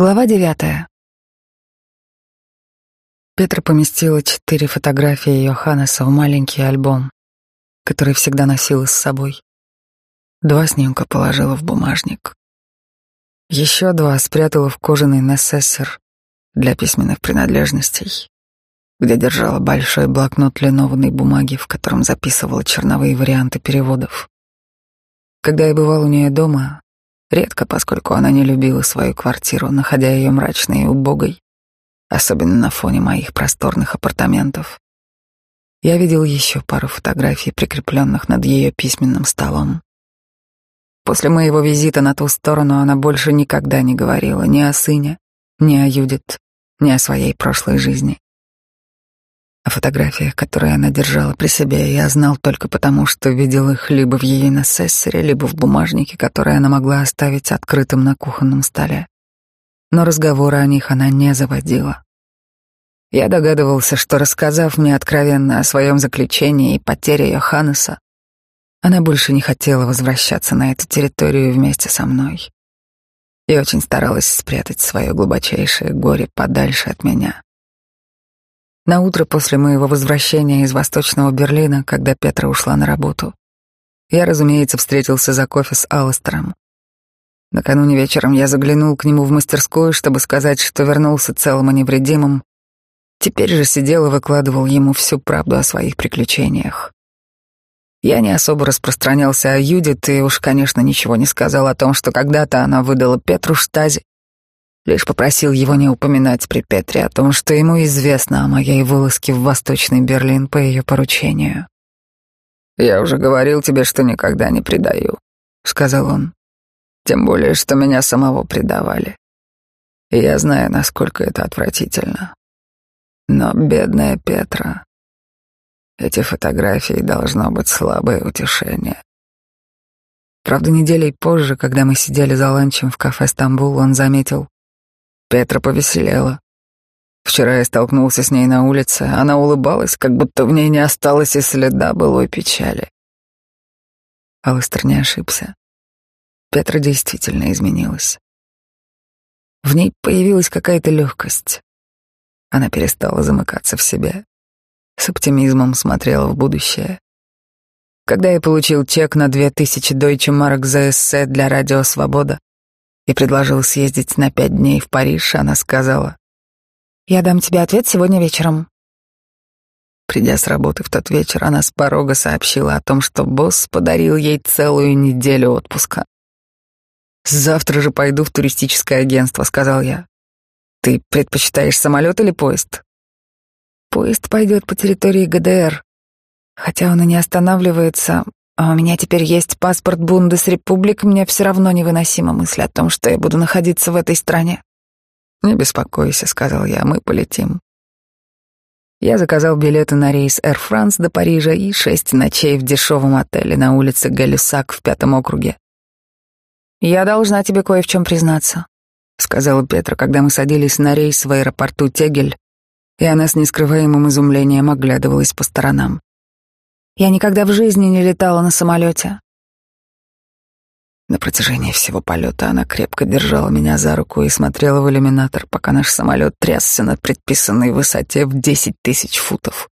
Глава девятая. Петра поместила четыре фотографии Йоханнеса в маленький альбом, который всегда носила с собой. Два снимка положила в бумажник. Еще два спрятала в кожаный несессер для письменных принадлежностей, где держала большой блокнот линованной бумаги, в котором записывала черновые варианты переводов. Когда я бывал у нее дома, Редко, поскольку она не любила свою квартиру, находя ее мрачной и убогой, особенно на фоне моих просторных апартаментов. Я видел еще пару фотографий, прикрепленных над ее письменным столом. После моего визита на ту сторону она больше никогда не говорила ни о сыне, ни о Юдит, ни о своей прошлой жизни. О фотографиях, которые она держала при себе, я знал только потому, что видел их либо в ее несессоре, либо в бумажнике, который она могла оставить открытым на кухонном столе. Но разговоры о них она не заводила. Я догадывался, что, рассказав мне откровенно о своем заключении и потере Йоханнеса, она больше не хотела возвращаться на эту территорию вместе со мной и очень старалась спрятать свое глубочайшее горе подальше от меня. На утро после моего возвращения из Восточного Берлина, когда Петра ушла на работу, я, разумеется, встретился за кофе с Алластером. Накануне вечером я заглянул к нему в мастерскую, чтобы сказать, что вернулся целым и невредимым. Теперь же сидел и выкладывал ему всю правду о своих приключениях. Я не особо распространялся о Юдит и уж, конечно, ничего не сказал о том, что когда-то она выдала Петру Штази, Лишь попросил его не упоминать при Петре о том, что ему известно о моей вылазке в Восточный Берлин по ее поручению. «Я уже говорил тебе, что никогда не предаю», — сказал он. «Тем более, что меня самого предавали. И я знаю, насколько это отвратительно. Но бедная Петра... Эти фотографии должно быть слабое утешение. Правда, неделей позже, когда мы сидели за ланчем в кафе «Стамбул», он заметил, Петра повеселела. Вчера я столкнулся с ней на улице. Она улыбалась, как будто в ней не осталось и следа былой печали. Алыстер не ошибся. Петра действительно изменилась. В ней появилась какая-то легкость. Она перестала замыкаться в себе. С оптимизмом смотрела в будущее. Когда я получил чек на две тысячи Mark за эссе для Радио Свобода, и предложил съездить на пять дней в Париж, она сказала, «Я дам тебе ответ сегодня вечером». Придя с работы в тот вечер, она с порога сообщила о том, что босс подарил ей целую неделю отпуска. «Завтра же пойду в туристическое агентство», — сказал я. «Ты предпочитаешь самолет или поезд?» «Поезд пойдет по территории ГДР. Хотя он и не останавливается, а у меня теперь есть паспорт Бундесрепублик, мне все равно невыносима мысль о том, что я буду находиться в этой стране. «Не беспокойся», — сказал я, — «мы полетим». Я заказал билеты на рейс Air France до Парижа и шесть ночей в дешевом отеле на улице Галюсак в пятом округе. «Я должна тебе кое в чем признаться», — сказала Петра, когда мы садились на рейс в аэропорту Тегель, и она с нескрываемым изумлением оглядывалась по сторонам. Я никогда в жизни не летала на самолете. На протяжении всего полета она крепко держала меня за руку и смотрела в иллюминатор, пока наш самолет трясся на предписанной высоте в десять тысяч футов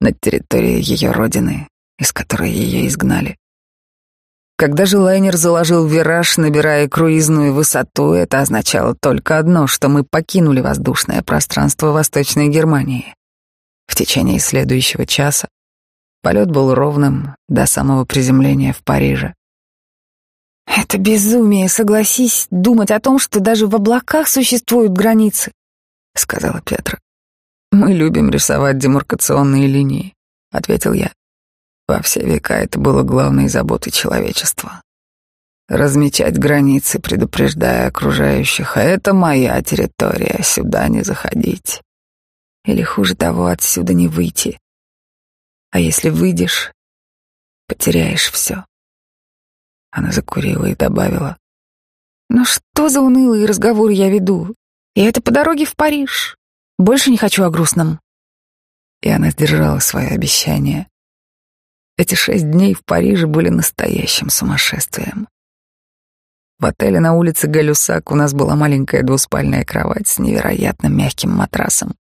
над территорией ее родины, из которой ее изгнали. Когда же лайнер заложил вираж, набирая круизную высоту, это означало только одно, что мы покинули воздушное пространство Восточной Германии. В течение следующего часа Полет был ровным до самого приземления в Париже. «Это безумие, согласись, думать о том, что даже в облаках существуют границы», — сказала Петра. «Мы любим рисовать демаркационные линии», — ответил я. Во все века это было главной заботой человечества. Размечать границы, предупреждая окружающих, а это моя территория, сюда не заходить. Или хуже того, отсюда не выйти. А если выйдешь, потеряешь все. Она закурила и добавила. Ну что за унылые разговоры я веду? И это по дороге в Париж. Больше не хочу о грустном. И она сдержала свое обещание. Эти шесть дней в Париже были настоящим сумасшествием. В отеле на улице Галюсак у нас была маленькая двуспальная кровать с невероятно мягким матрасом.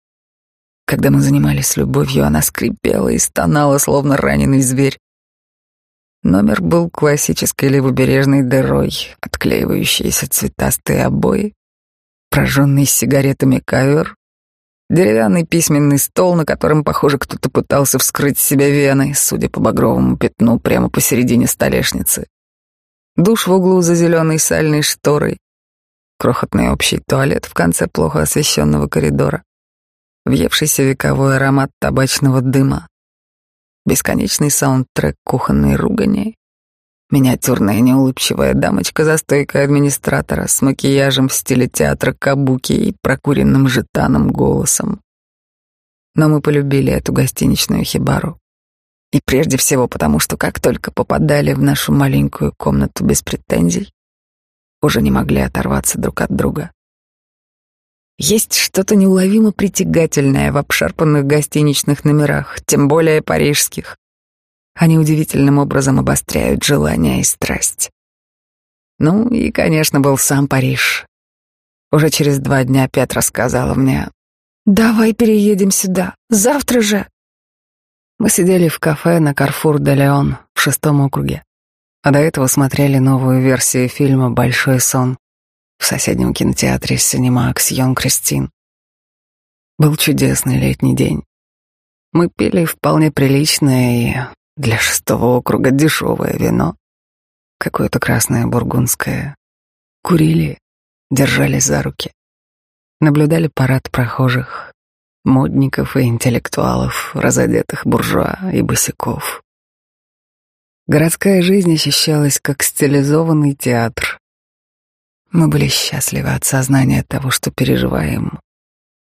Когда мы занимались любовью, она скрипела и стонала, словно раненый зверь. Номер был классической левобережной дырой, отклеивающиеся цветастые обои, прожженный сигаретами ковер, деревянный письменный стол, на котором, похоже, кто-то пытался вскрыть себе вены, судя по багровому пятну прямо посередине столешницы. Душ в углу за зеленой сальной шторой, крохотный общий туалет в конце плохо освещенного коридора, въевшийся вековой аромат табачного дыма, бесконечный саундтрек кухонной ругани, миниатюрная неулыбчивая дамочка за стойкой администратора с макияжем в стиле театра кабуки и прокуренным жетаном голосом. Но мы полюбили эту гостиничную хибару. И прежде всего потому, что как только попадали в нашу маленькую комнату без претензий, уже не могли оторваться друг от друга. Есть что-то неуловимо притягательное в обшарпанных гостиничных номерах, тем более парижских. Они удивительным образом обостряют желание и страсть. Ну и, конечно, был сам Париж. Уже через два дня Петра сказала мне, «Давай переедем сюда, завтра же». Мы сидели в кафе на Карфур де Леон в шестом округе, а до этого смотрели новую версию фильма «Большой сон» в соседнем кинотеатре «Синемакс Йон Кристин». Был чудесный летний день. Мы пили вполне приличное и для шестого округа дешевое вино, какое-то красное бургундское. Курили, держались за руки, наблюдали парад прохожих, модников и интеллектуалов, разодетых буржуа и босиков. Городская жизнь ощущалась как стилизованный театр, мы были счастливы от сознания того, что переживаем.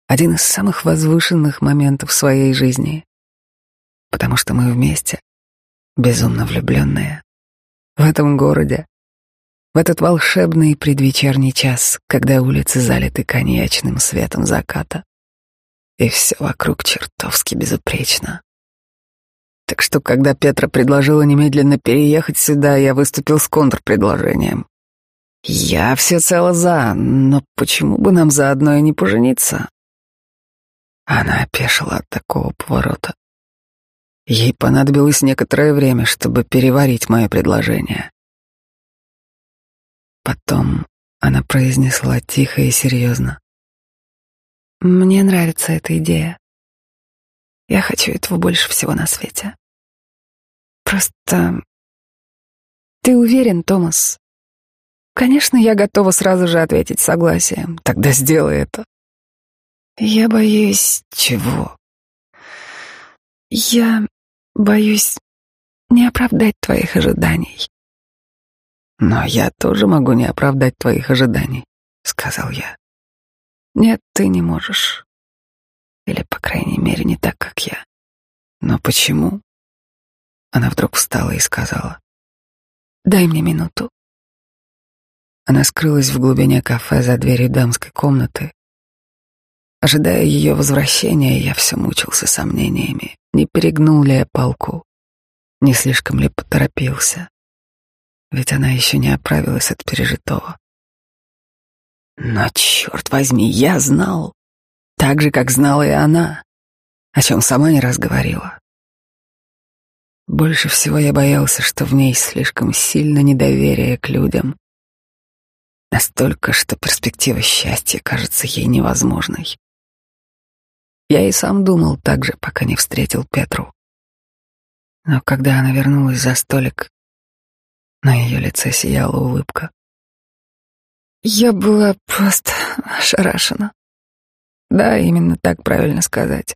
Один из самых возвышенных моментов своей жизни. Потому что мы вместе, безумно влюбленные. В этом городе, в этот волшебный предвечерний час, когда улицы залиты коньячным светом заката, и все вокруг чертовски безупречно. Так что, когда Петра предложила немедленно переехать сюда, я выступил с контрпредложением. Я всецело за, но почему бы нам заодно и не пожениться? Она опешила от такого поворота. Ей понадобилось некоторое время, чтобы переварить мое предложение. Потом она произнесла тихо и серьезно. «Мне нравится эта идея. Я хочу этого больше всего на свете. Просто... Ты уверен, Томас, Конечно, я готова сразу же ответить согласием. Тогда сделай это. Я боюсь чего? Я боюсь не оправдать твоих ожиданий. Но я тоже могу не оправдать твоих ожиданий, сказал я. Нет, ты не можешь. Или, по крайней мере, не так, как я. Но почему? Она вдруг встала и сказала. Дай мне минуту. Она скрылась в глубине кафе за дверью дамской комнаты. Ожидая ее возвращения, я все мучился сомнениями, не перегнул ли я палку, не слишком ли поторопился. Ведь она еще не оправилась от пережитого. Но, черт возьми, я знал, так же, как знала и она, о чем сама не раз говорила. Больше всего я боялся, что в ней слишком сильно недоверие к людям, Настолько, что перспектива счастья кажется ей невозможной. Я и сам думал так же, пока не встретил Петру. Но когда она вернулась за столик, на ее лице сияла улыбка. Я была просто ошарашена. Да, именно так правильно сказать.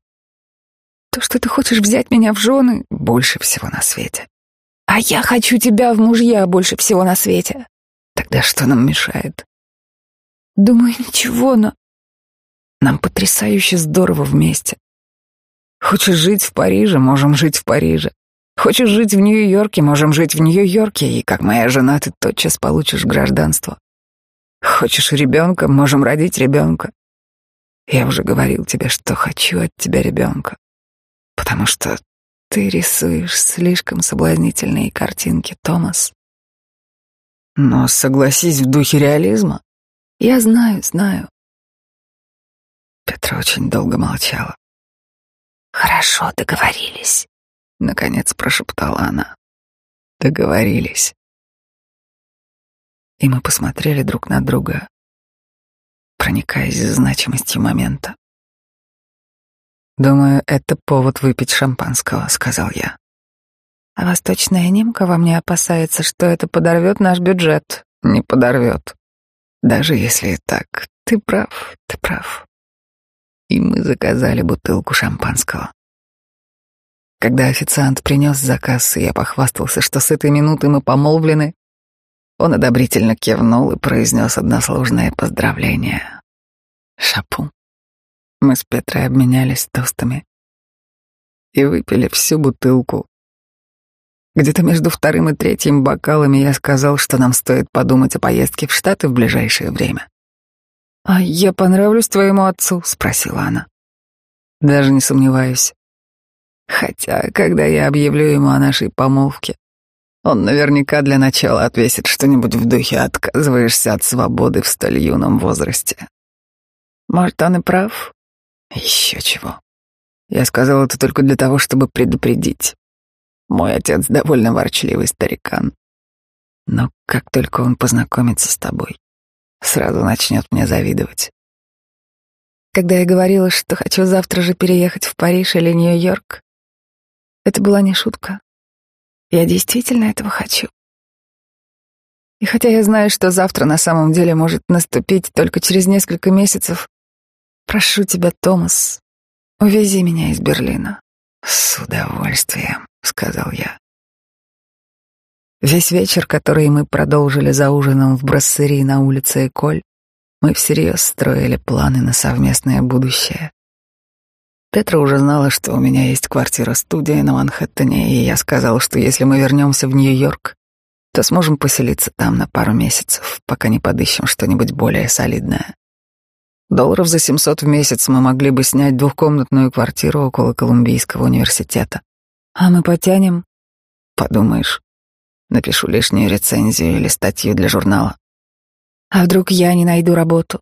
То, что ты хочешь взять меня в жены, больше всего на свете. А я хочу тебя в мужья больше всего на свете. Тогда что нам мешает? Думаю, ничего, но... Нам потрясающе здорово вместе. Хочешь жить в Париже, можем жить в Париже. Хочешь жить в Нью-Йорке, можем жить в Нью-Йорке, и как моя жена ты тотчас получишь гражданство. Хочешь ребенка, можем родить ребенка. Я уже говорил тебе, что хочу от тебя ребенка, потому что ты рисуешь слишком соблазнительные картинки, Томас. Но согласись в духе реализма. Я знаю, знаю. Петра очень долго молчала. Хорошо, договорились. Наконец прошептала она. Договорились. И мы посмотрели друг на друга, проникаясь значимостью момента. «Думаю, это повод выпить шампанского», — сказал я. А восточная немка во мне опасается, что это подорвет наш бюджет. Не подорвет. Даже если и так. Ты прав, ты прав. И мы заказали бутылку шампанского. Когда официант принес заказ, я похвастался, что с этой минуты мы помолвлены, он одобрительно кивнул и произнес односложное поздравление. Шапу. Мы с Петрой обменялись тостами и выпили всю бутылку, где-то между вторым и третьим бокалами я сказал, что нам стоит подумать о поездке в Штаты в ближайшее время. «А я понравлюсь твоему отцу?» — спросила она. «Даже не сомневаюсь. Хотя, когда я объявлю ему о нашей помолвке, он наверняка для начала отвесит что-нибудь в духе «отказываешься от свободы в столь юном возрасте». Может, он и прав? Еще чего. Я сказал это только для того, чтобы предупредить. Мой отец довольно ворчливый старикан. Но как только он познакомится с тобой, сразу начнет мне завидовать. Когда я говорила, что хочу завтра же переехать в Париж или Нью-Йорк, это была не шутка. Я действительно этого хочу. И хотя я знаю, что завтра на самом деле может наступить только через несколько месяцев, прошу тебя, Томас, увези меня из Берлина. С удовольствием. — сказал я. Весь вечер, который мы продолжили за ужином в брассерии на улице Эколь, мы всерьез строили планы на совместное будущее. Петра уже знала, что у меня есть квартира-студия на Манхэттене, и я сказал, что если мы вернемся в Нью-Йорк, то сможем поселиться там на пару месяцев, пока не подыщем что-нибудь более солидное. Долларов за 700 в месяц мы могли бы снять двухкомнатную квартиру около Колумбийского университета. А мы потянем? Подумаешь, напишу лишнюю рецензию или статью для журнала. А вдруг я не найду работу?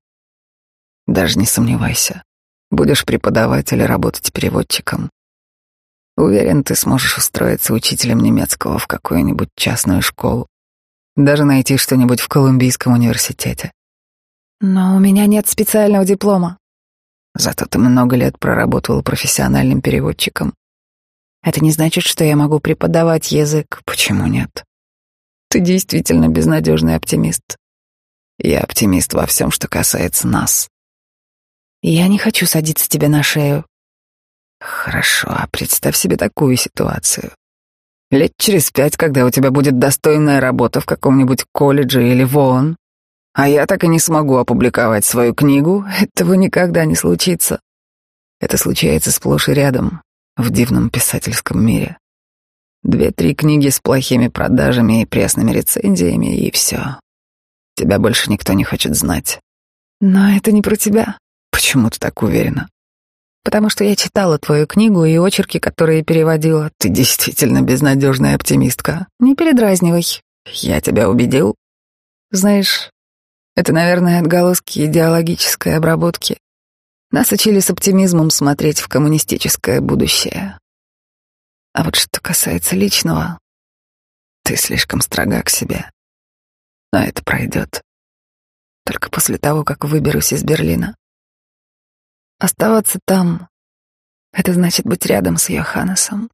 Даже не сомневайся. Будешь преподавать или работать переводчиком. Уверен, ты сможешь устроиться учителем немецкого в какую-нибудь частную школу. Даже найти что-нибудь в Колумбийском университете. Но у меня нет специального диплома. Зато ты много лет проработал профессиональным переводчиком. Это не значит, что я могу преподавать язык. Почему нет? Ты действительно безнадежный оптимист. Я оптимист во всем, что касается нас. Я не хочу садиться тебе на шею. Хорошо, а представь себе такую ситуацию. Лет через пять, когда у тебя будет достойная работа в каком-нибудь колледже или в ООН, а я так и не смогу опубликовать свою книгу, этого никогда не случится. Это случается сплошь и рядом в дивном писательском мире. Две-три книги с плохими продажами и пресными рецензиями, и все. Тебя больше никто не хочет знать. Но это не про тебя. Почему ты так уверена? Потому что я читала твою книгу и очерки, которые переводила. Ты действительно безнадежная оптимистка. Не передразнивай. Я тебя убедил? Знаешь, это, наверное, отголоски идеологической обработки. Нас учили с оптимизмом смотреть в коммунистическое будущее. А вот что касается личного, ты слишком строга к себе. Но это пройдет. Только после того, как выберусь из Берлина. Оставаться там — это значит быть рядом с Йоханнесом.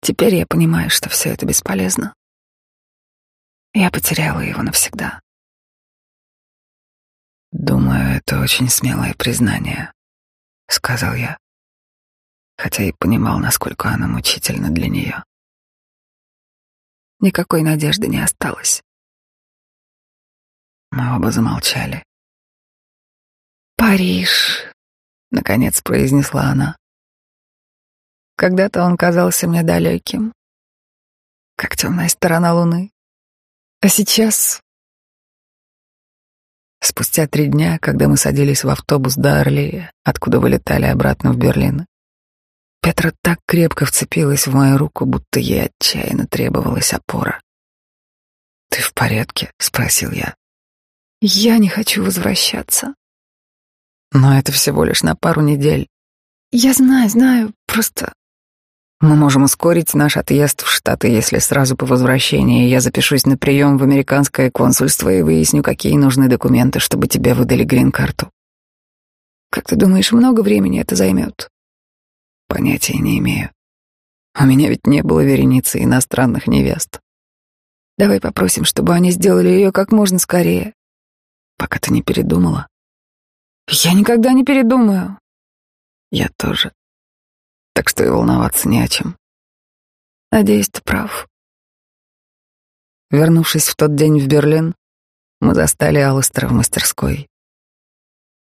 Теперь я понимаю, что все это бесполезно. Я потеряла его навсегда. «Думаю, это очень смелое признание», — сказал я, хотя и понимал, насколько оно мучительно для нее. Никакой надежды не осталось. Мы оба замолчали. «Париж», — наконец произнесла она. Когда-то он казался мне далеким, как темная сторона луны. А сейчас Спустя три дня, когда мы садились в автобус до Орли, откуда вылетали обратно в Берлин, Петра так крепко вцепилась в мою руку, будто ей отчаянно требовалась опора. «Ты в порядке?» — спросил я. «Я не хочу возвращаться». «Но это всего лишь на пару недель». «Я знаю, знаю, просто...» «Мы можем ускорить наш отъезд в Штаты, если сразу по возвращении я запишусь на прием в американское консульство и выясню, какие нужны документы, чтобы тебе выдали грин-карту». «Как ты думаешь, много времени это займет?» «Понятия не имею. У меня ведь не было вереницы иностранных невест. Давай попросим, чтобы они сделали ее как можно скорее. Пока ты не передумала. Я никогда не передумаю. Я тоже. Так что и волноваться не о чем. Надеюсь, ты прав. Вернувшись в тот день в Берлин, мы застали Алластера в мастерской.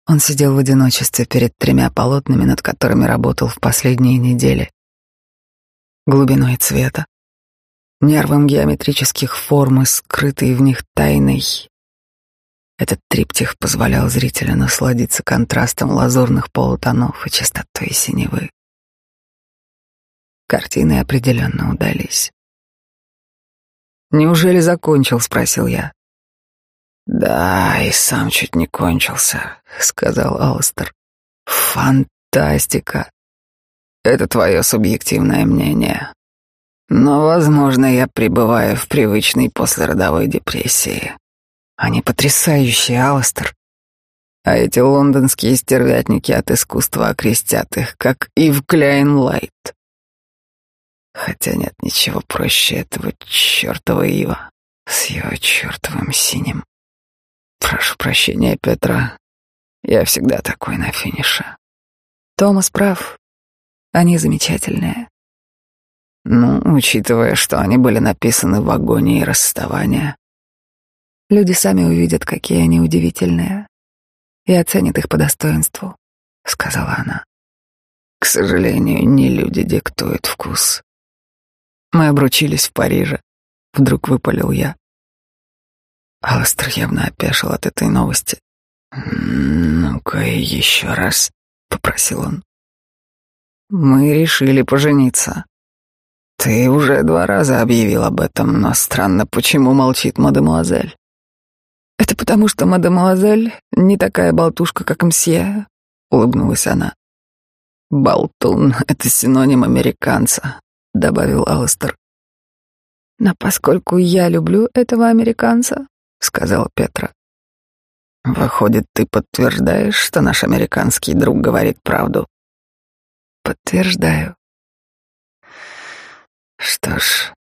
Он сидел в одиночестве перед тремя полотнами, над которыми работал в последние недели. Глубиной цвета, нервом геометрических форм и скрытой в них тайной. Этот триптих позволял зрителю насладиться контрастом лазурных полутонов и чистотой синевы. Картины определенно удались. «Неужели закончил?» — спросил я. «Да, и сам чуть не кончился», — сказал Алстер. «Фантастика! Это твое субъективное мнение. Но, возможно, я пребываю в привычной послеродовой депрессии. Они потрясающие, Алстер. А эти лондонские стервятники от искусства окрестят их, как Ив Кляйн Лайт. Хотя нет ничего проще этого чертова Ива с его чертовым синим. Прошу прощения, Петра. Я всегда такой на финише. Томас прав. Они замечательные. Ну, учитывая, что они были написаны в агонии расставания. Люди сами увидят, какие они удивительные, и оценят их по достоинству, — сказала она. К сожалению, не люди диктуют вкус. Мы обручились в Париже. Вдруг выпалил я. Алстер явно опешил от этой новости. «Ну-ка еще раз», — попросил он. «Мы решили пожениться. Ты уже два раза объявил об этом, но странно, почему молчит мадемуазель?» «Это потому, что мадемуазель не такая болтушка, как мсье», — улыбнулась она. «Болтун — это синоним американца», — добавил Алстер. «Но поскольку я люблю этого американца, сказал Петра. Выходит, ты подтверждаешь, что наш американский друг говорит правду? Подтверждаю. Что ж,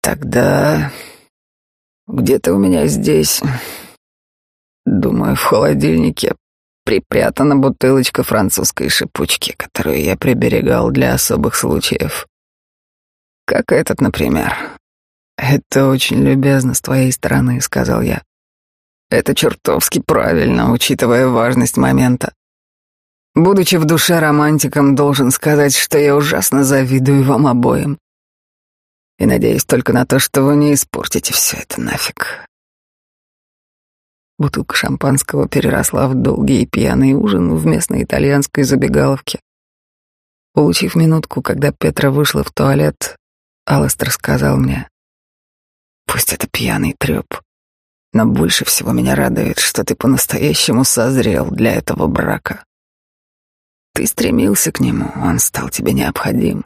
тогда где-то у меня здесь, думаю, в холодильнике припрятана бутылочка французской шипучки, которую я приберегал для особых случаев. Как этот, например. «Это очень любезно с твоей стороны», — сказал я. «Это чертовски правильно, учитывая важность момента. Будучи в душе романтиком, должен сказать, что я ужасно завидую вам обоим. И надеюсь только на то, что вы не испортите все это нафиг». Бутылка шампанского переросла в долгий и пьяный ужин в местной итальянской забегаловке. Получив минутку, когда Петра вышла в туалет, Алластер сказал мне, Пусть это пьяный треп. Но больше всего меня радует, что ты по-настоящему созрел для этого брака. Ты стремился к нему, он стал тебе необходим.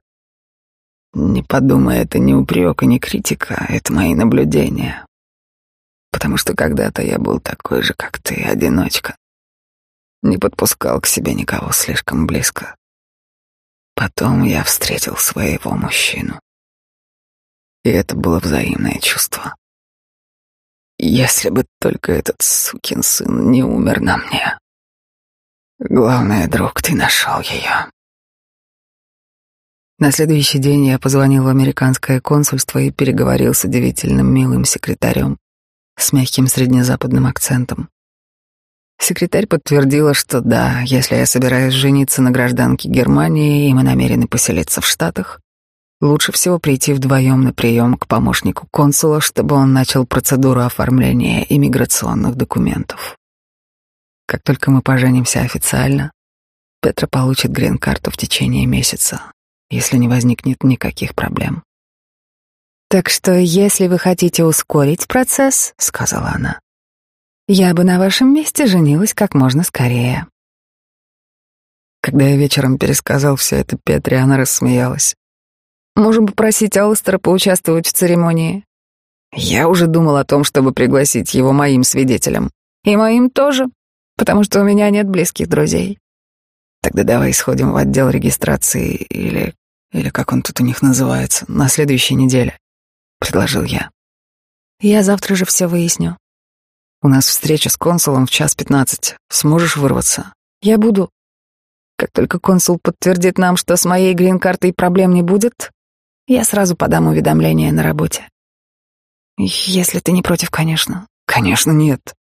Не подумай, это не упрек и не критика, это мои наблюдения. Потому что когда-то я был такой же, как ты, одиночка. Не подпускал к себе никого слишком близко. Потом я встретил своего мужчину. И это было взаимное чувство. Если бы только этот сукин сын не умер на мне. Главное, друг, ты нашел ее. На следующий день я позвонил в американское консульство и переговорил с удивительным милым секретарем с мягким среднезападным акцентом. Секретарь подтвердила, что да, если я собираюсь жениться на гражданке Германии и мы намерены поселиться в Штатах, Лучше всего прийти вдвоем на прием к помощнику консула, чтобы он начал процедуру оформления иммиграционных документов. Как только мы поженимся официально, Петра получит грин-карту в течение месяца, если не возникнет никаких проблем. Так что, если вы хотите ускорить процесс, сказала она, я бы на вашем месте женилась как можно скорее. Когда я вечером пересказал все это Петре, она рассмеялась. Можем попросить Алластера поучаствовать в церемонии. Я уже думал о том, чтобы пригласить его моим свидетелем. И моим тоже, потому что у меня нет близких друзей. Тогда давай сходим в отдел регистрации или... или как он тут у них называется, на следующей неделе, — предложил я. Я завтра же все выясню. У нас встреча с консулом в час пятнадцать. Сможешь вырваться? Я буду. Как только консул подтвердит нам, что с моей грин-картой проблем не будет, я сразу подам уведомление на работе. Если ты не против, конечно. Конечно, нет.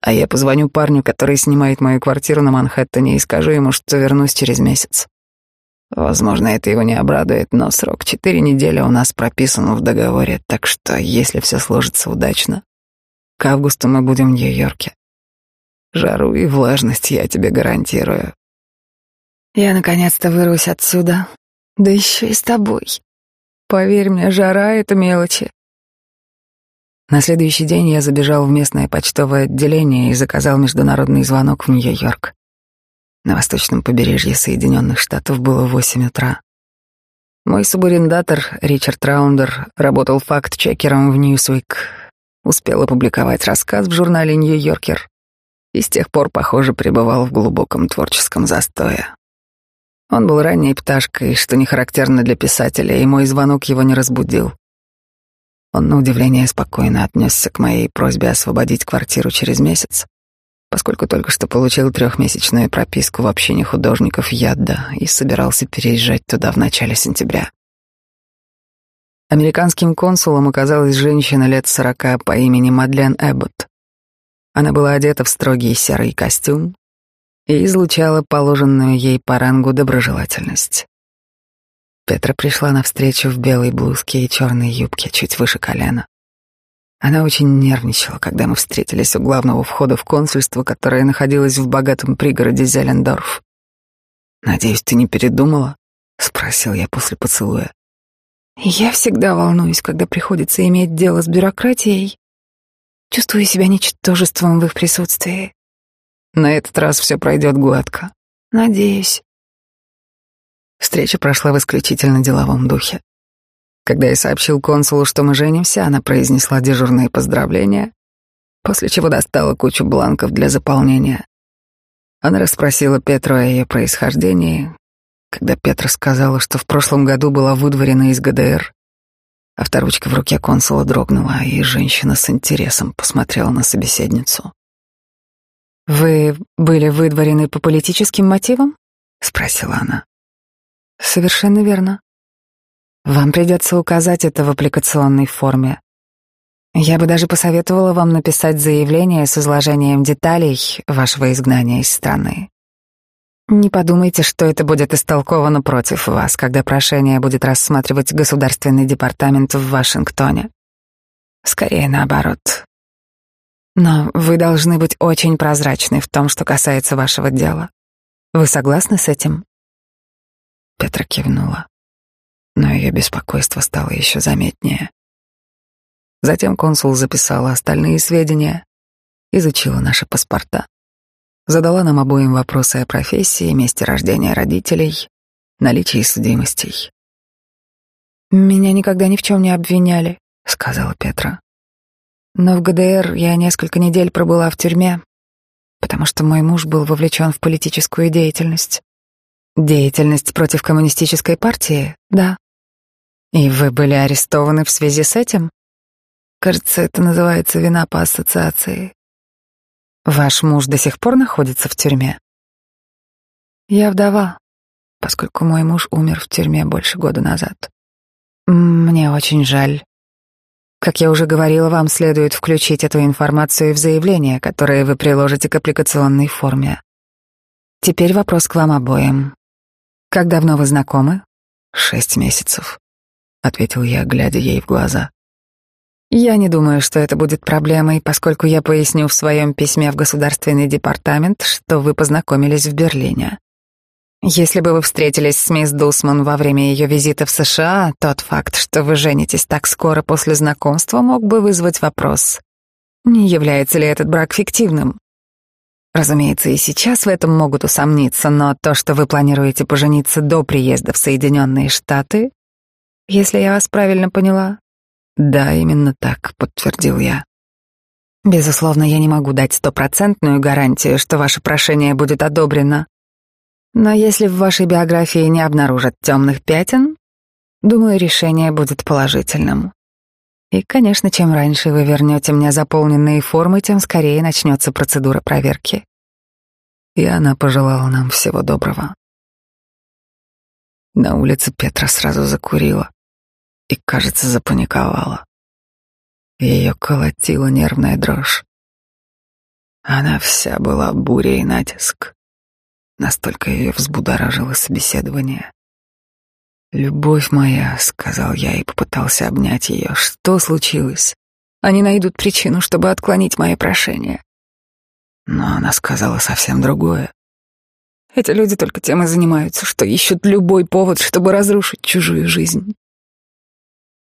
А я позвоню парню, который снимает мою квартиру на Манхэттене, и скажу ему, что вернусь через месяц. Возможно, это его не обрадует, но срок четыре недели у нас прописан в договоре, так что, если все сложится удачно, к августу мы будем в Нью-Йорке. Жару и влажность я тебе гарантирую. Я наконец-то вырвусь отсюда, да еще и с тобой. Поверь мне, жара — это мелочи. На следующий день я забежал в местное почтовое отделение и заказал международный звонок в Нью-Йорк. На восточном побережье Соединенных Штатов было восемь утра. Мой субарендатор Ричард Раундер работал факт-чекером в Ньюсвик, успел опубликовать рассказ в журнале «Нью-Йоркер» и с тех пор, похоже, пребывал в глубоком творческом застое. Он был ранней пташкой, что не характерно для писателя, и мой звонок его не разбудил. Он на удивление спокойно отнесся к моей просьбе освободить квартиру через месяц, поскольку только что получил трехмесячную прописку в общине художников Ядда и собирался переезжать туда в начале сентября. Американским консулом оказалась женщина лет сорока по имени Мадлен Эббот. Она была одета в строгий серый костюм и излучала положенную ей по рангу доброжелательность. Петра пришла навстречу в белой блузке и черной юбке чуть выше колена. Она очень нервничала, когда мы встретились у главного входа в консульство, которое находилось в богатом пригороде Зелендорф. «Надеюсь, ты не передумала?» — спросил я после поцелуя. «Я всегда волнуюсь, когда приходится иметь дело с бюрократией. Чувствую себя ничтожеством в их присутствии». «На этот раз все пройдет гладко». «Надеюсь». Встреча прошла в исключительно деловом духе. Когда я сообщил консулу, что мы женимся, она произнесла дежурные поздравления, после чего достала кучу бланков для заполнения. Она расспросила Петру о ее происхождении, когда Петра сказала, что в прошлом году была выдворена из ГДР. Авторучка в руке консула дрогнула, и женщина с интересом посмотрела на собеседницу. «Вы были выдворены по политическим мотивам?» — спросила она. Совершенно верно. Вам придется указать это в аппликационной форме. Я бы даже посоветовала вам написать заявление с изложением деталей вашего изгнания из страны. Не подумайте, что это будет истолковано против вас, когда прошение будет рассматривать Государственный департамент в Вашингтоне. Скорее наоборот. Но вы должны быть очень прозрачны в том, что касается вашего дела. Вы согласны с этим? Петра кивнула, но ее беспокойство стало еще заметнее. Затем консул записала остальные сведения, изучила наши паспорта, задала нам обоим вопросы о профессии, месте рождения родителей, наличии судимостей. «Меня никогда ни в чем не обвиняли», — сказала Петра. «Но в ГДР я несколько недель пробыла в тюрьме, потому что мой муж был вовлечен в политическую деятельность. Деятельность против коммунистической партии? Да. И вы были арестованы в связи с этим? Кажется, это называется вина по ассоциации. Ваш муж до сих пор находится в тюрьме? Я вдова, поскольку мой муж умер в тюрьме больше года назад. Мне очень жаль. Как я уже говорила, вам следует включить эту информацию в заявление, которое вы приложите к аппликационной форме. Теперь вопрос к вам обоим. Как давно вы знакомы? Шесть месяцев, ответил я, глядя ей в глаза. Я не думаю, что это будет проблемой, поскольку я поясню в своем письме в Государственный департамент, что вы познакомились в Берлине. Если бы вы встретились с мисс Дусман во время ее визита в США, тот факт, что вы женитесь так скоро после знакомства, мог бы вызвать вопрос, не является ли этот брак фиктивным. Разумеется, и сейчас в этом могут усомниться, но то, что вы планируете пожениться до приезда в Соединенные Штаты, если я вас правильно поняла? Да, именно так, подтвердил я. Безусловно, я не могу дать стопроцентную гарантию, что ваше прошение будет одобрено. Но если в вашей биографии не обнаружат темных пятен, думаю, решение будет положительным. И, конечно, чем раньше вы вернете мне заполненные формы, тем скорее начнется процедура проверки. И она пожелала нам всего доброго. На улице Петра сразу закурила и, кажется, запаниковала. Ее колотила нервная дрожь. Она вся была буря и натиск. Настолько ее взбудоражило собеседование. «Любовь моя», — сказал я и попытался обнять ее. «Что случилось?» Они найдут причину, чтобы отклонить мои прошения. Но она сказала совсем другое. Эти люди только тем и занимаются, что ищут любой повод, чтобы разрушить чужую жизнь.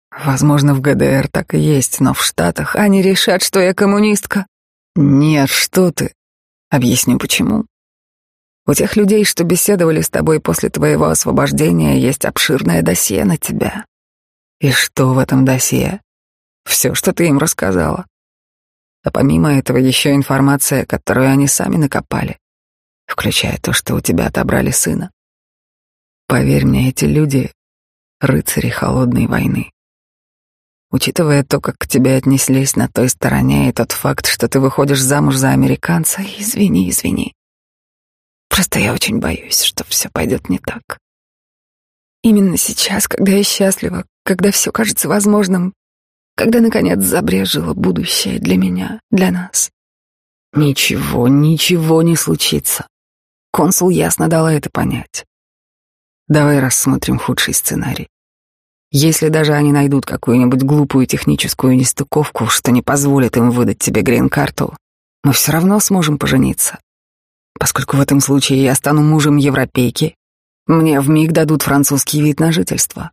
Возможно, в ГДР так и есть, но в Штатах они решат, что я коммунистка. Нет, что ты. Объясню почему. У тех людей, что беседовали с тобой после твоего освобождения, есть обширное досье на тебя. И что в этом досье? Все, что ты им рассказала. А помимо этого еще информация, которую они сами накопали, включая то, что у тебя отобрали сына. Поверь мне, эти люди — рыцари холодной войны. Учитывая то, как к тебе отнеслись на той стороне, и тот факт, что ты выходишь замуж за американца, извини, извини. Просто я очень боюсь, что все пойдет не так. Именно сейчас, когда я счастлива, когда все кажется возможным, когда, наконец, забрежило будущее для меня, для нас. Ничего, ничего не случится. Консул ясно дала это понять. Давай рассмотрим худший сценарий. Если даже они найдут какую-нибудь глупую техническую нестыковку, что не позволит им выдать тебе грин-карту, мы все равно сможем пожениться. Поскольку в этом случае я стану мужем европейки, мне вмиг дадут французский вид на жительство.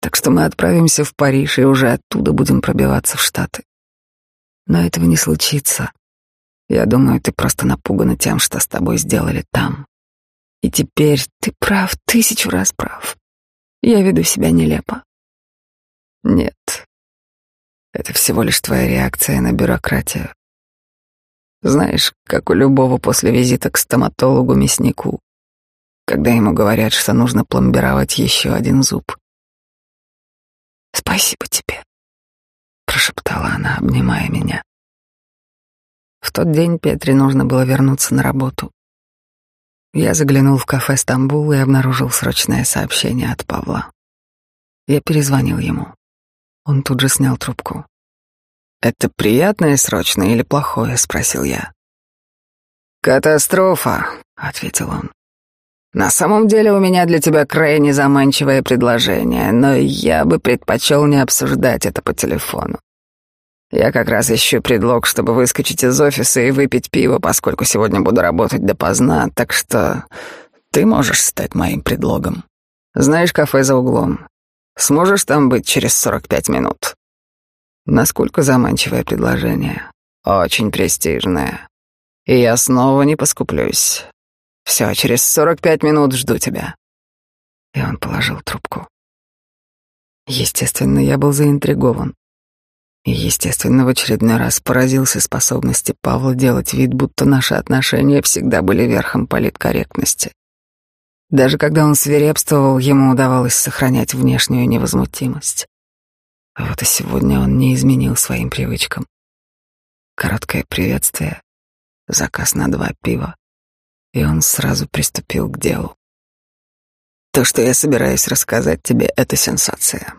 Так что мы отправимся в Париж и уже оттуда будем пробиваться в Штаты. Но этого не случится. Я думаю, ты просто напугана тем, что с тобой сделали там. И теперь ты прав, тысячу раз прав. Я веду себя нелепо. Нет. Это всего лишь твоя реакция на бюрократию. Знаешь, как у любого после визита к стоматологу-мяснику, когда ему говорят, что нужно пломбировать еще один зуб. «Спасибо тебе», — прошептала она, обнимая меня. В тот день Петре нужно было вернуться на работу. Я заглянул в кафе «Стамбул» и обнаружил срочное сообщение от Павла. Я перезвонил ему. Он тут же снял трубку. «Это приятное срочное или плохое?» — спросил я. «Катастрофа», — ответил он. «На самом деле у меня для тебя крайне заманчивое предложение, но я бы предпочел не обсуждать это по телефону. Я как раз ищу предлог, чтобы выскочить из офиса и выпить пиво, поскольку сегодня буду работать допоздна, так что ты можешь стать моим предлогом. Знаешь кафе за углом? Сможешь там быть через 45 минут? Насколько заманчивое предложение. Очень престижное. И я снова не поскуплюсь. Все, через 45 минут жду тебя. И он положил трубку. Естественно, я был заинтригован. И, естественно, в очередной раз поразился способности Павла делать вид, будто наши отношения всегда были верхом политкорректности. Даже когда он свирепствовал, ему удавалось сохранять внешнюю невозмутимость. А вот и сегодня он не изменил своим привычкам. Короткое приветствие, заказ на два пива, и он сразу приступил к делу. То, что я собираюсь рассказать тебе, это сенсация.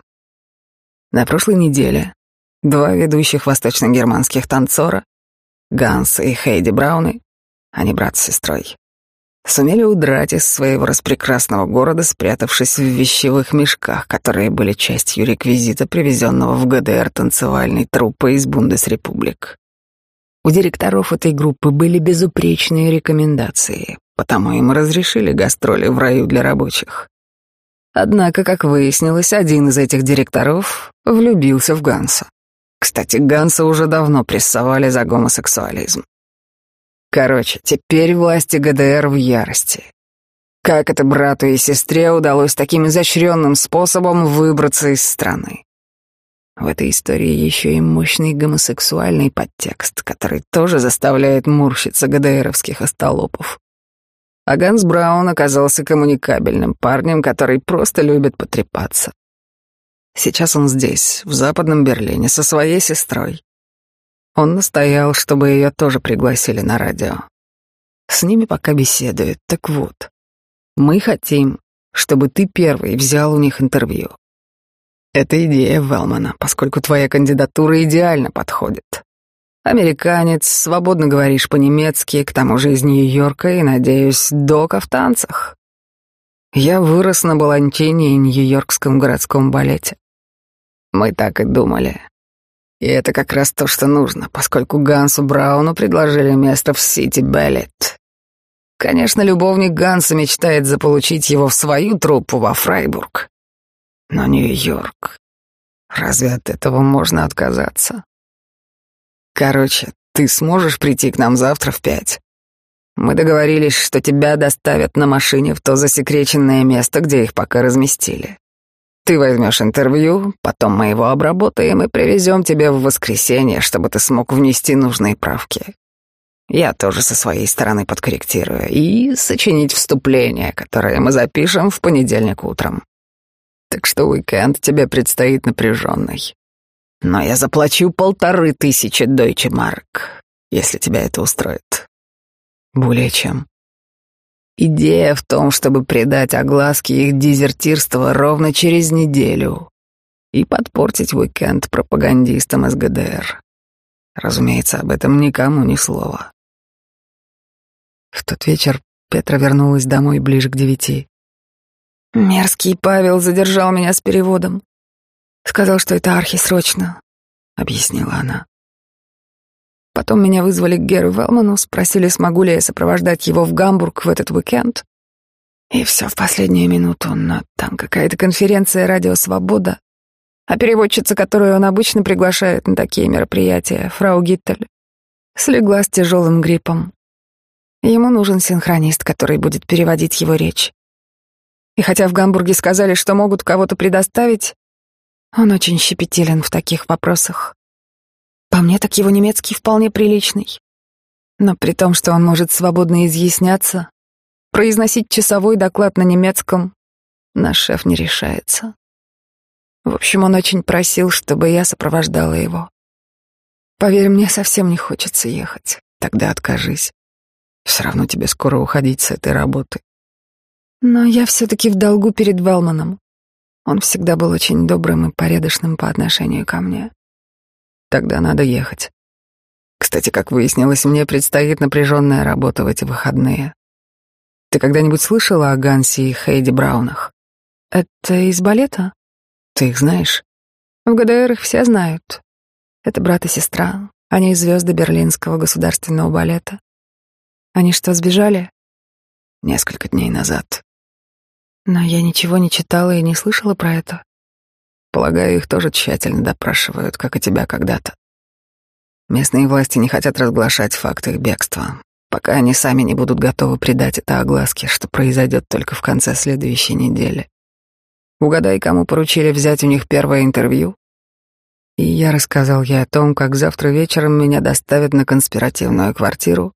На прошлой неделе Два ведущих восточно-германских танцора, Ганс и Хейди Брауны, они брат с сестрой, сумели удрать из своего распрекрасного города, спрятавшись в вещевых мешках, которые были частью реквизита, привезенного в ГДР танцевальной труппы из Бундесрепублик. У директоров этой группы были безупречные рекомендации, потому им разрешили гастроли в раю для рабочих. Однако, как выяснилось, один из этих директоров влюбился в Ганса. Кстати, Ганса уже давно прессовали за гомосексуализм. Короче, теперь власти ГДР в ярости. Как это брату и сестре удалось таким изощренным способом выбраться из страны? В этой истории еще и мощный гомосексуальный подтекст, который тоже заставляет мурщиться ГДРовских остолопов. А Ганс Браун оказался коммуникабельным парнем, который просто любит потрепаться. Сейчас он здесь, в Западном Берлине, со своей сестрой. Он настоял, чтобы ее тоже пригласили на радио. С ними пока беседует. Так вот, мы хотим, чтобы ты первый взял у них интервью. Это идея Велмана, поскольку твоя кандидатура идеально подходит. Американец, свободно говоришь по-немецки, к тому же из Нью-Йорка и, надеюсь, дока в танцах. Я вырос на Балантине и Нью-Йоркском городском балете. Мы так и думали. И это как раз то, что нужно, поскольку Гансу Брауну предложили место в Сити Балет. Конечно, любовник Ганса мечтает заполучить его в свою труппу во Фрайбург. Но Нью-Йорк... Разве от этого можно отказаться? Короче, ты сможешь прийти к нам завтра в пять? Мы договорились, что тебя доставят на машине в то засекреченное место, где их пока разместили. Ты возьмешь интервью, потом мы его обработаем и привезем тебе в воскресенье, чтобы ты смог внести нужные правки. Я тоже со своей стороны подкорректирую и сочинить вступление, которое мы запишем в понедельник утром. Так что уикенд тебе предстоит напряженный. Но я заплачу полторы тысячи дойче марок, если тебя это устроит. Более чем. Идея в том, чтобы придать огласке их дезертирство ровно через неделю и подпортить уикенд пропагандистам из ГДР. Разумеется, об этом никому ни слова. В тот вечер Петра вернулась домой ближе к девяти. Мерзкий Павел задержал меня с переводом. Сказал, что это архисрочно, объяснила она. Потом меня вызвали к Геру Велману, спросили, смогу ли я сопровождать его в Гамбург в этот уикенд. И все в последнюю минуту, но там какая-то конференция «Радио Свобода», а переводчица, которую он обычно приглашает на такие мероприятия, фрау Гиттель, слегла с тяжелым гриппом. Ему нужен синхронист, который будет переводить его речь. И хотя в Гамбурге сказали, что могут кого-то предоставить, он очень щепетилен в таких вопросах. По мне, так его немецкий вполне приличный. Но при том, что он может свободно изъясняться, произносить часовой доклад на немецком, наш шеф не решается. В общем, он очень просил, чтобы я сопровождала его. Поверь, мне совсем не хочется ехать. Тогда откажись. Все равно тебе скоро уходить с этой работы. Но я все-таки в долгу перед Велманом. Он всегда был очень добрым и порядочным по отношению ко мне. Тогда надо ехать. Кстати, как выяснилось, мне предстоит напряженная работа в эти выходные. Ты когда-нибудь слышала о Гансе и Хейди Браунах? Это из балета? Ты их знаешь? В ГДР их все знают. Это брат и сестра. Они звезды Берлинского государственного балета. Они что, сбежали? Несколько дней назад. Но я ничего не читала и не слышала про это. Полагаю, их тоже тщательно допрашивают, как и тебя когда-то. Местные власти не хотят разглашать факты их бегства, пока они сами не будут готовы придать это огласке, что произойдет только в конце следующей недели. Угадай, кому поручили взять у них первое интервью? И я рассказал ей о том, как завтра вечером меня доставят на конспиративную квартиру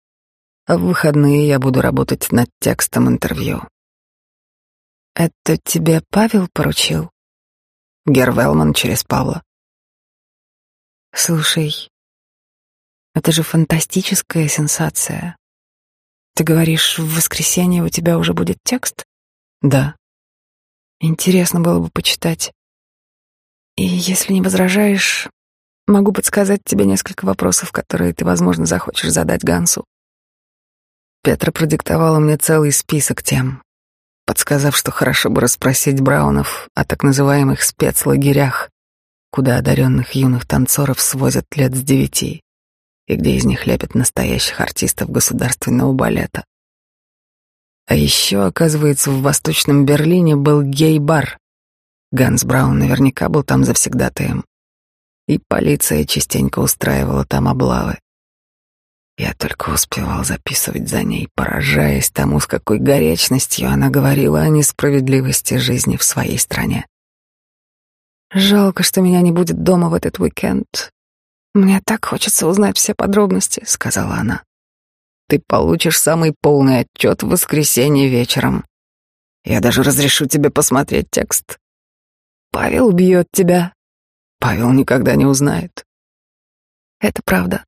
а в выходные я буду работать над текстом интервью. Это тебе Павел поручил? Гервелман через Павла. Слушай, это же фантастическая сенсация. Ты говоришь, в воскресенье у тебя уже будет текст? Да. Интересно было бы почитать. И если не возражаешь, могу подсказать тебе несколько вопросов, которые ты, возможно, захочешь задать Гансу. Петра продиктовала мне целый список тем, подсказав, что хорошо бы расспросить Браунов о так называемых спецлагерях, куда одаренных юных танцоров свозят лет с девяти и где из них лепят настоящих артистов государственного балета. А еще, оказывается, в Восточном Берлине был гей-бар. Ганс Браун наверняка был там завсегдатаем. И полиция частенько устраивала там облавы. Я только успевал записывать за ней, поражаясь тому, с какой горячностью она говорила о несправедливости жизни в своей стране. «Жалко, что меня не будет дома в этот уикенд. Мне так хочется узнать все подробности», — сказала она. «Ты получишь самый полный отчет в воскресенье вечером. Я даже разрешу тебе посмотреть текст. Павел убьет тебя». Павел никогда не узнает. Это правда.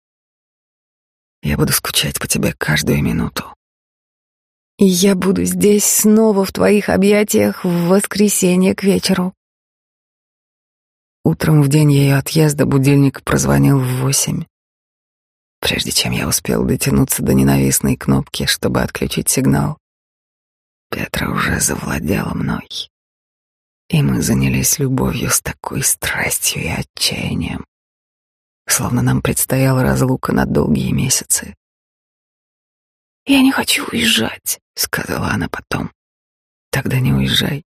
Я буду скучать по тебе каждую минуту. И я буду здесь снова в твоих объятиях в воскресенье к вечеру. Утром в день ее отъезда будильник прозвонил в восемь. Прежде чем я успел дотянуться до ненавистной кнопки, чтобы отключить сигнал, Петра уже завладела мной. И мы занялись любовью с такой страстью и отчаянием, словно нам предстояла разлука на долгие месяцы. «Я не хочу уезжать», — сказала она потом. «Тогда не уезжай.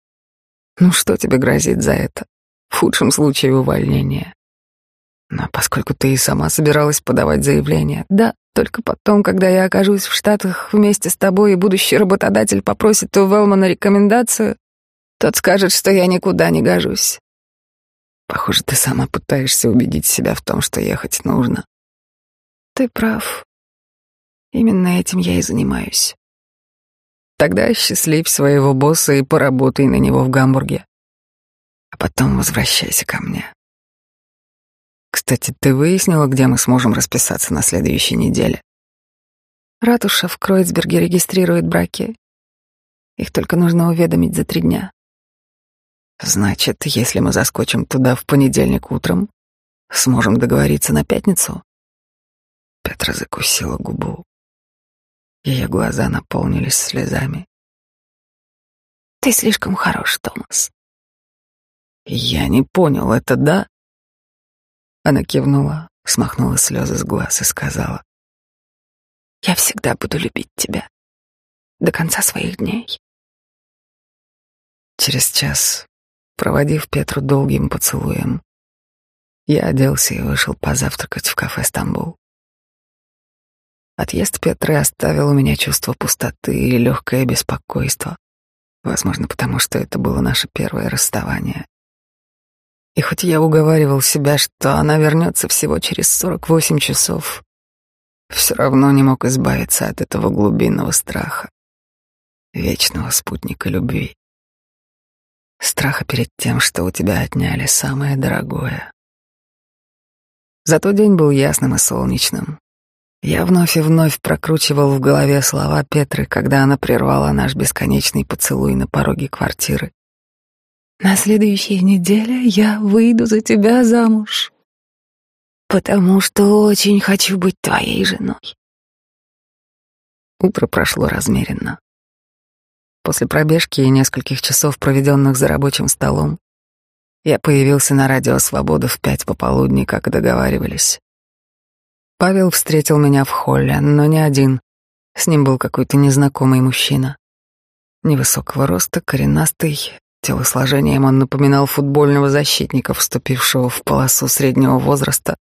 Ну что тебе грозит за это? В худшем случае увольнение. Но поскольку ты и сама собиралась подавать заявление, да, только потом, когда я окажусь в Штатах вместе с тобой, и будущий работодатель попросит у Велмана рекомендацию, тот скажет, что я никуда не гожусь. Похоже, ты сама пытаешься убедить себя в том, что ехать нужно. Ты прав. Именно этим я и занимаюсь. Тогда счастлив своего босса и поработай на него в Гамбурге. А потом возвращайся ко мне. Кстати, ты выяснила, где мы сможем расписаться на следующей неделе? Ратуша в Кройцберге регистрирует браки. Их только нужно уведомить за три дня. Значит, если мы заскочим туда в понедельник утром, сможем договориться на пятницу? Петра закусила губу. Ее глаза наполнились слезами. Ты слишком хорош, Томас. Я не понял, это да? Она кивнула, смахнула слезы с глаз и сказала. Я всегда буду любить тебя. До конца своих дней. Через час Проводив Петру долгим поцелуем, я оделся и вышел позавтракать в кафе «Стамбул». Отъезд Петры оставил у меня чувство пустоты и легкое беспокойство, возможно, потому что это было наше первое расставание. И хоть я уговаривал себя, что она вернется всего через 48 часов, все равно не мог избавиться от этого глубинного страха, вечного спутника любви страха перед тем, что у тебя отняли самое дорогое. Зато день был ясным и солнечным. Я вновь и вновь прокручивал в голове слова Петры, когда она прервала наш бесконечный поцелуй на пороге квартиры. «На следующей неделе я выйду за тебя замуж, потому что очень хочу быть твоей женой». Утро прошло размеренно. После пробежки и нескольких часов, проведенных за рабочим столом, я появился на радио «Свобода» в пять пополудни, как и договаривались. Павел встретил меня в холле, но не один. С ним был какой-то незнакомый мужчина. Невысокого роста, коренастый, телосложением он напоминал футбольного защитника, вступившего в полосу среднего возраста,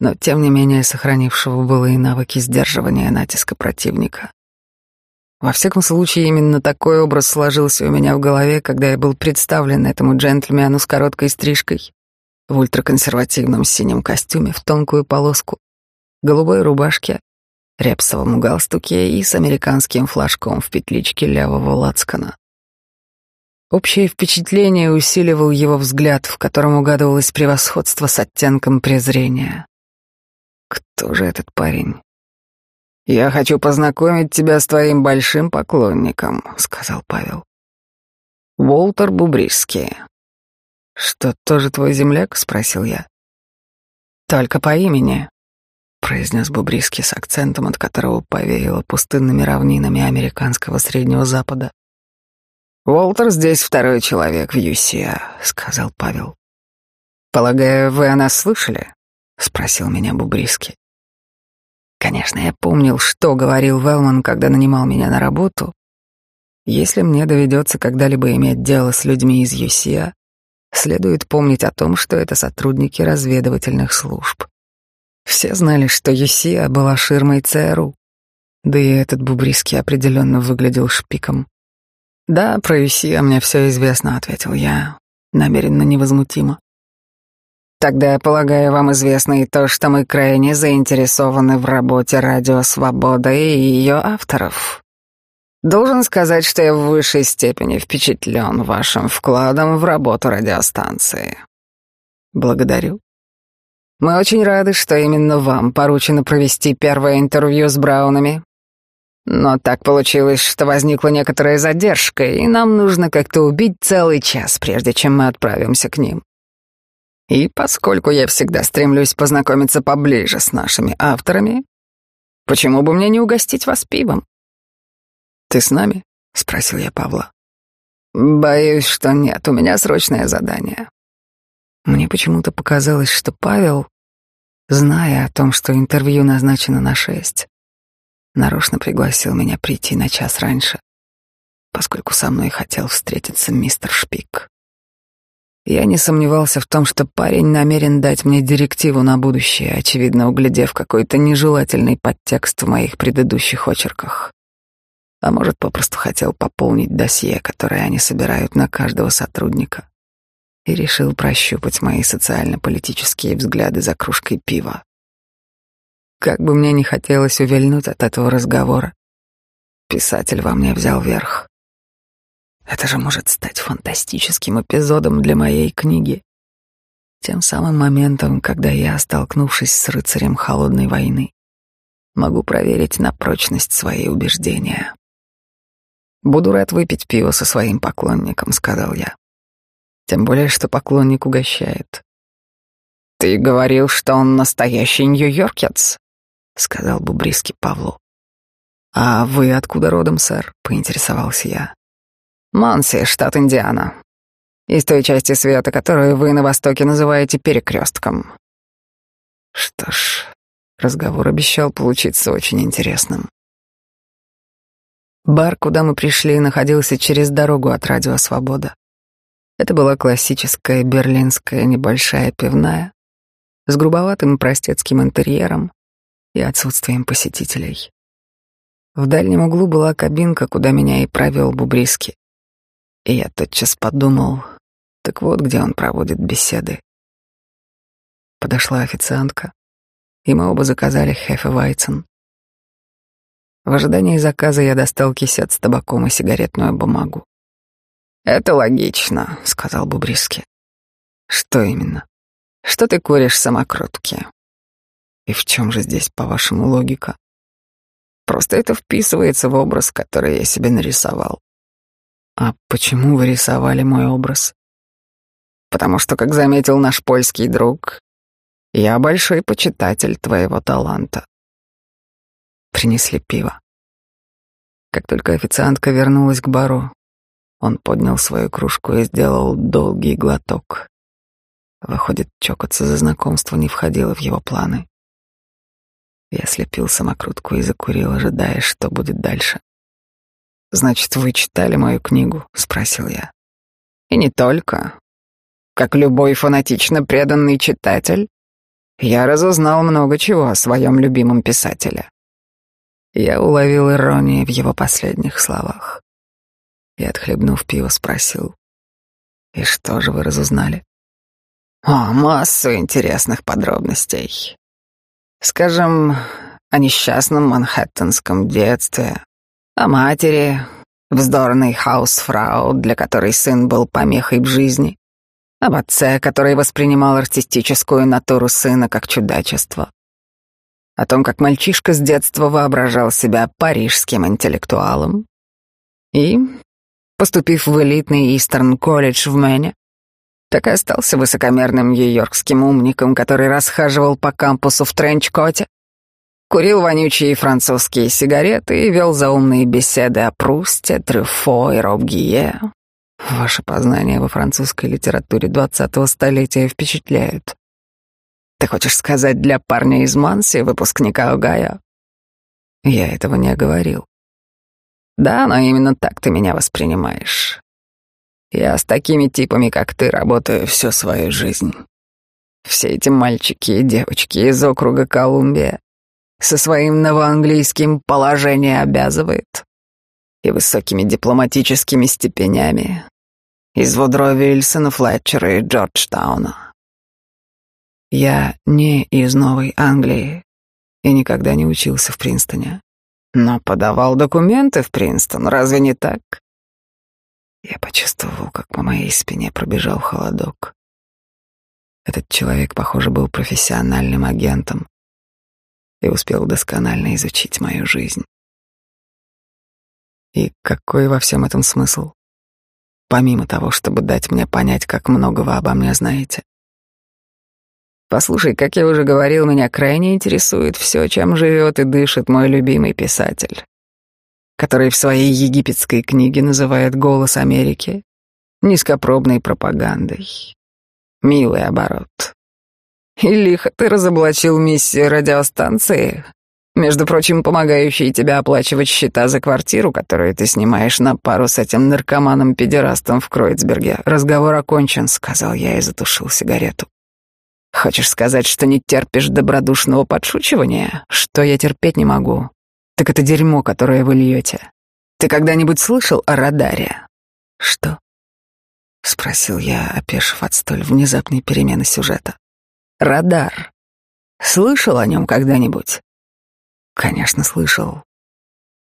но тем не менее сохранившего былые навыки сдерживания натиска противника. Во всяком случае, именно такой образ сложился у меня в голове, когда я был представлен этому джентльмену с короткой стрижкой, в ультраконсервативном синем костюме в тонкую полоску, голубой рубашке, репсовом галстуке и с американским флажком в петличке левого лацкана. Общее впечатление усиливал его взгляд, в котором угадывалось превосходство с оттенком презрения. Кто же этот парень? «Я хочу познакомить тебя с твоим большим поклонником», — сказал Павел. «Уолтер Бубрижский». «Что, тоже твой земляк?» — спросил я. «Только по имени», — произнес Бубрижский с акцентом, от которого повеяло пустынными равнинами американского Среднего Запада. «Уолтер здесь второй человек в Юсия», — сказал Павел. «Полагаю, вы о нас слышали?» — спросил меня Бубриски. Конечно, я помнил, что говорил Велман, когда нанимал меня на работу, Если мне доведется когда-либо иметь дело с людьми из ЮСИА, следует помнить о том, что это сотрудники разведывательных служб. Все знали, что ЮСИА была ширмой ЦРУ, да и этот Бубриский определенно выглядел шпиком. «Да, про ЮСИА мне все известно», — ответил я, намеренно невозмутимо. Тогда, полагаю, вам известно и то, что мы крайне заинтересованы в работе «Радио Свобода» и ее авторов. Должен сказать, что я в высшей степени впечатлен вашим вкладом в работу радиостанции. Благодарю. Мы очень рады, что именно вам поручено провести первое интервью с Браунами. Но так получилось, что возникла некоторая задержка, и нам нужно как-то убить целый час, прежде чем мы отправимся к ним. И поскольку я всегда стремлюсь познакомиться поближе с нашими авторами, почему бы мне не угостить вас пивом? Ты с нами? спросил я Павла. Боюсь, что нет, у меня срочное задание. Мне почему-то показалось, что Павел, зная о том, что интервью назначено на шесть, нарочно пригласил меня прийти на час раньше, поскольку со мной хотел встретиться мистер Шпик. Я не сомневался в том, что парень намерен дать мне директиву на будущее, очевидно углядев какой-то нежелательный подтекст в моих предыдущих очерках. А может, попросту хотел пополнить досье, которое они собирают на каждого сотрудника, и решил прощупать мои социально-политические взгляды за кружкой пива. Как бы мне не хотелось увильнуть от этого разговора, писатель во мне взял верх. Это же может стать фантастическим эпизодом для моей книги. Тем самым моментом, когда я, столкнувшись с рыцарем холодной войны, могу проверить на прочность свои убеждения. «Буду рад выпить пиво со своим поклонником», — сказал я. Тем более, что поклонник угощает. «Ты говорил, что он настоящий нью-йоркец», — сказал Бубриски Павлу. «А вы откуда родом, сэр?» — поинтересовался я. Манси, штат Индиана. Из той части света, которую вы на Востоке называете перекрестком. Что ж, разговор обещал получиться очень интересным. Бар, куда мы пришли, находился через дорогу от Радио Свобода. Это была классическая берлинская небольшая пивная с грубоватым простецким интерьером и отсутствием посетителей. В дальнем углу была кабинка, куда меня и провел Бубриски. И я тотчас подумал, так вот где он проводит беседы. Подошла официантка, и мы оба заказали Хефе Вайцен. В ожидании заказа я достал кисет с табаком и сигаретную бумагу. «Это логично», — сказал Бубриски. «Что именно? Что ты куришь самокрутки?» «И в чем же здесь, по-вашему, логика?» «Просто это вписывается в образ, который я себе нарисовал. А почему вы рисовали мой образ? Потому что, как заметил наш польский друг, я большой почитатель твоего таланта. Принесли пиво. Как только официантка вернулась к бару, он поднял свою кружку и сделал долгий глоток. Выходит, чокаться за знакомство не входило в его планы. Я слепил самокрутку и закурил, ожидая, что будет дальше. «Значит, вы читали мою книгу?» — спросил я. «И не только. Как любой фанатично преданный читатель, я разузнал много чего о своем любимом писателе». Я уловил иронию в его последних словах и, отхлебнув пиво, спросил, «И что же вы разузнали?» «О, массу интересных подробностей. Скажем, о несчастном манхэттенском детстве, о матери, вздорной хаусфрау, для которой сын был помехой в жизни, об отце, который воспринимал артистическую натуру сына как чудачество, о том, как мальчишка с детства воображал себя парижским интеллектуалом. И, поступив в элитный Истерн колледж в Мэне, так и остался высокомерным нью-йоркским умником, который расхаживал по кампусу в тренч-коте, курил вонючие французские сигареты и вел заумные беседы о Прусте, Трюфо и Робгие. Ваши познания во французской литературе двадцатого столетия впечатляют. Ты хочешь сказать для парня из Манси, выпускника Огайо? Я этого не говорил. Да, но именно так ты меня воспринимаешь. Я с такими типами, как ты, работаю всю свою жизнь. Все эти мальчики и девочки из округа Колумбия со своим новоанглийским положение обязывает и высокими дипломатическими степенями из Вудро Вильсона, Флетчера и Джорджтауна. Я не из Новой Англии и никогда не учился в Принстоне, но подавал документы в Принстон, разве не так? Я почувствовал, как по моей спине пробежал холодок. Этот человек, похоже, был профессиональным агентом и успел досконально изучить мою жизнь. И какой во всем этом смысл? Помимо того, чтобы дать мне понять, как много вы обо мне знаете. Послушай, как я уже говорил, меня крайне интересует все, чем живет и дышит мой любимый писатель, который в своей египетской книге называет «Голос Америки» низкопробной пропагандой. Милый оборот. И лихо ты разоблачил миссию радиостанции, между прочим, помогающей тебе оплачивать счета за квартиру, которую ты снимаешь на пару с этим наркоманом-педерастом в Кройцберге. Разговор окончен, сказал я и затушил сигарету. Хочешь сказать, что не терпишь добродушного подшучивания? Что я терпеть не могу? Так это дерьмо, которое вы льете. Ты когда-нибудь слышал о радаре? Что? Спросил я, опешив от столь внезапной перемены сюжета. Радар. Слышал о нем когда-нибудь? Конечно, слышал.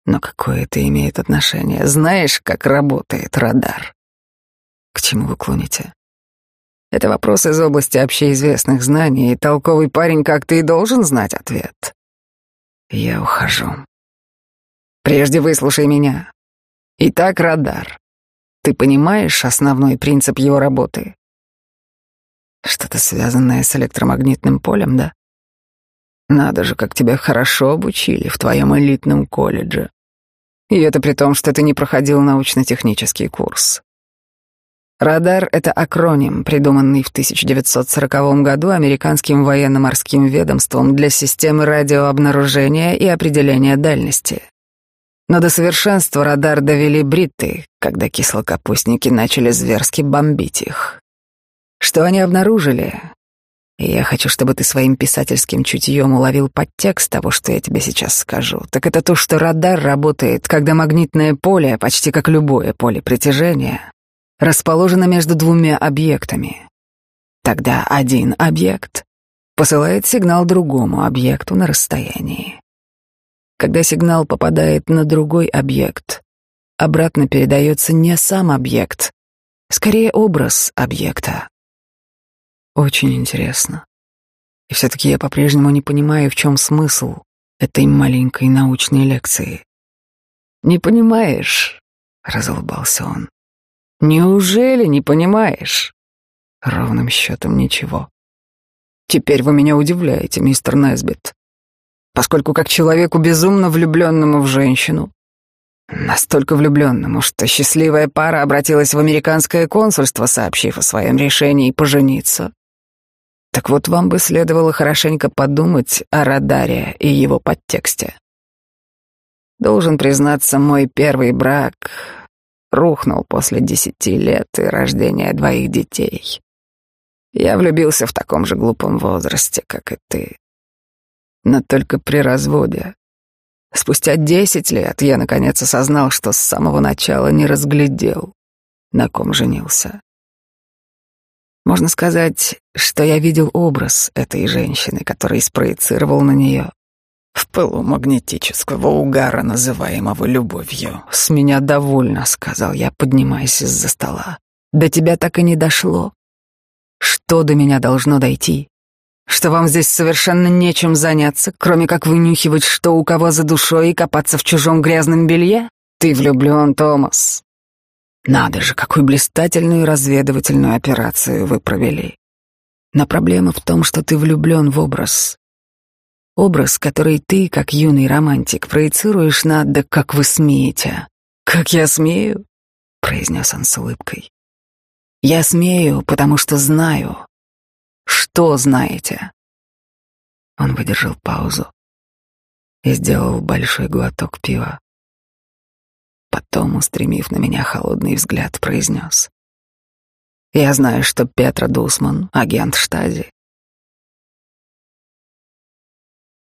Но какое это имеет отношение? Знаешь, как работает радар? К чему вы клоните? Это вопрос из области общеизвестных знаний, и толковый парень, как ты, и должен знать ответ. Я ухожу. Прежде выслушай меня. Итак, радар. Ты понимаешь основной принцип его работы? Что-то связанное с электромагнитным полем, да? Надо же, как тебя хорошо обучили в твоем элитном колледже. И это при том, что ты не проходил научно-технический курс. Радар — это акроним, придуманный в 1940 году американским военно-морским ведомством для системы радиообнаружения и определения дальности. Но до совершенства радар довели бритты, когда кислокапустники начали зверски бомбить их. Что они обнаружили? И я хочу, чтобы ты своим писательским чутьем уловил подтекст того, что я тебе сейчас скажу. Так это то, что радар работает, когда магнитное поле, почти как любое поле притяжения, расположено между двумя объектами. Тогда один объект посылает сигнал другому объекту на расстоянии. Когда сигнал попадает на другой объект, обратно передается не сам объект, скорее образ объекта. Очень интересно. И все-таки я по-прежнему не понимаю, в чем смысл этой маленькой научной лекции. «Не понимаешь?» — разулыбался он. «Неужели не понимаешь?» Ровным счетом ничего. «Теперь вы меня удивляете, мистер Несбит, поскольку как человеку безумно влюбленному в женщину, настолько влюбленному, что счастливая пара обратилась в американское консульство, сообщив о своем решении пожениться, так вот, вам бы следовало хорошенько подумать о радаре и его подтексте. Должен признаться, мой первый брак рухнул после десяти лет и рождения двоих детей. Я влюбился в таком же глупом возрасте, как и ты. Но только при разводе. Спустя десять лет я наконец осознал, что с самого начала не разглядел, на ком женился. Можно сказать, что я видел образ этой женщины, который спроецировал на нее в пылу магнетического угара, называемого любовью. «С меня довольно», — сказал я, поднимаясь из-за стола. «До тебя так и не дошло. Что до меня должно дойти? Что вам здесь совершенно нечем заняться, кроме как вынюхивать, что у кого за душой и копаться в чужом грязном белье? Ты влюблен, Томас. Надо же, какую блистательную разведывательную операцию вы провели. Но проблема в том, что ты влюблен в образ. Образ, который ты, как юный романтик, проецируешь на «да как вы смеете». «Как я смею?» — произнес он с улыбкой. «Я смею, потому что знаю. Что знаете?» Он выдержал паузу и сделал большой глоток пива. Потом, устремив на меня холодный взгляд, произнес. «Я знаю, что Петра Дусман — агент Штази.